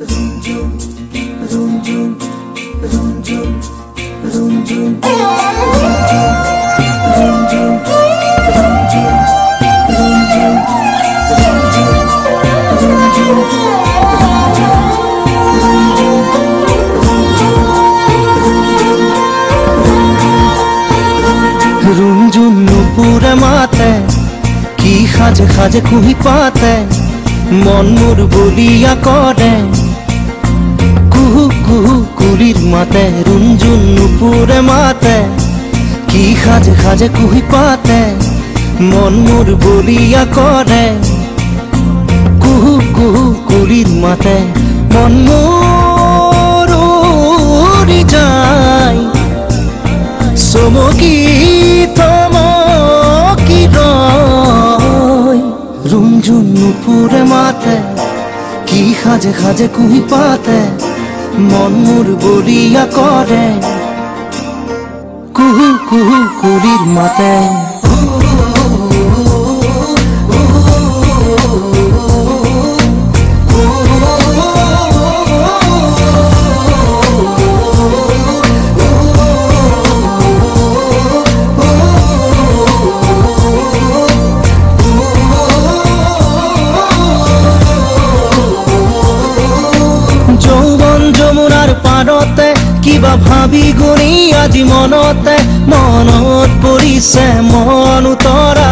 রুঞ্জুন নুপুরে মাতে কি সাজে সাজে কুহি পাতে মন মোৰ বলিয়া কুলিৰ মাতে, রুঞ্জুন নুপুরে মাতে, কি সাজে সাজে কুহি পাতে, মন মোৰ বলিয়া কৰে কুহু কুহু কুলিৰ মাতে, মন মোৰ উৰি যায়। চমকি থমকি রুঞ্জুন নুপুরে মাতে, কি সাজে সাজে কুহি পাতে মন মোৰ বলিয়া কৰে। কুহু কুহু কুলিৰ মাতে। পাৰতে কিবা ভাবি গুণি আজি মনতে মনত পৰিছে মন উতৰা।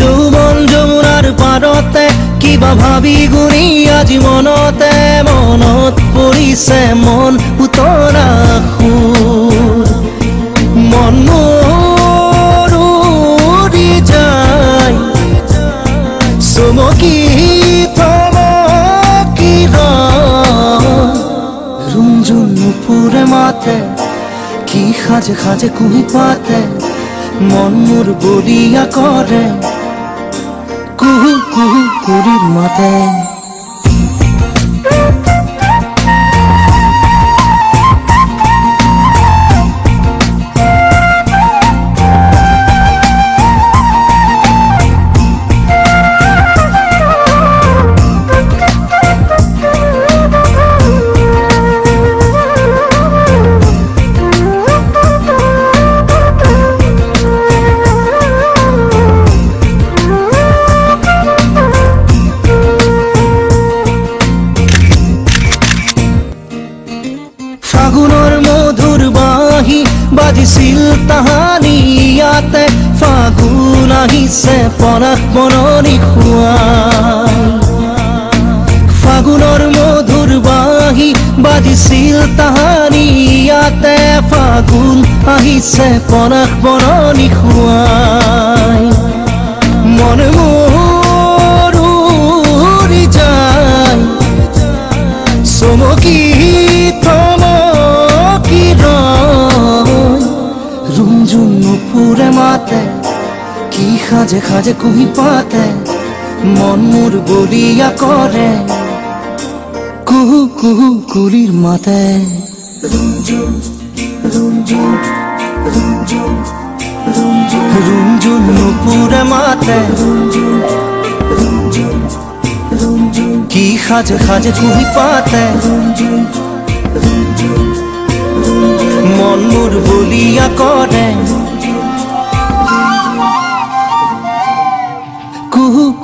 যৌবন যমুনাৰ পাৰতে কিবা ভাবি গুণি আজি মনতে মনত পৰিছে মন উতৰা মন মোৰ যায় চমকি মাতে কি সাজে সাজে কুহি পাতে মন মুর বলিয়া করে কুহু কুহু কুলির মাতে। বাজিছিল তাহানি ইয়াতে ফাগুন আহিছে পলাশ বননি খুৱাই ফাগুনৰ মধুৰ বাঁহী বাজিছিল তাহানি ইয়াতে ফাগুন আহিছে পলাশ বননি খুৱাই মন মোৰ নুপুরে মাতে, কি সাজে সাজে কুহি পাতে, মন মোর বলিয়া করে। কুহু কুহু, কুলির মাতে। রুঞ্জুন নুপুরে মাতে। কি সাজে সাজে কুহি পাতে। মন মোৰ বলিয়া কৰে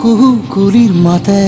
কুহু কুহু কুলিৰ মাতে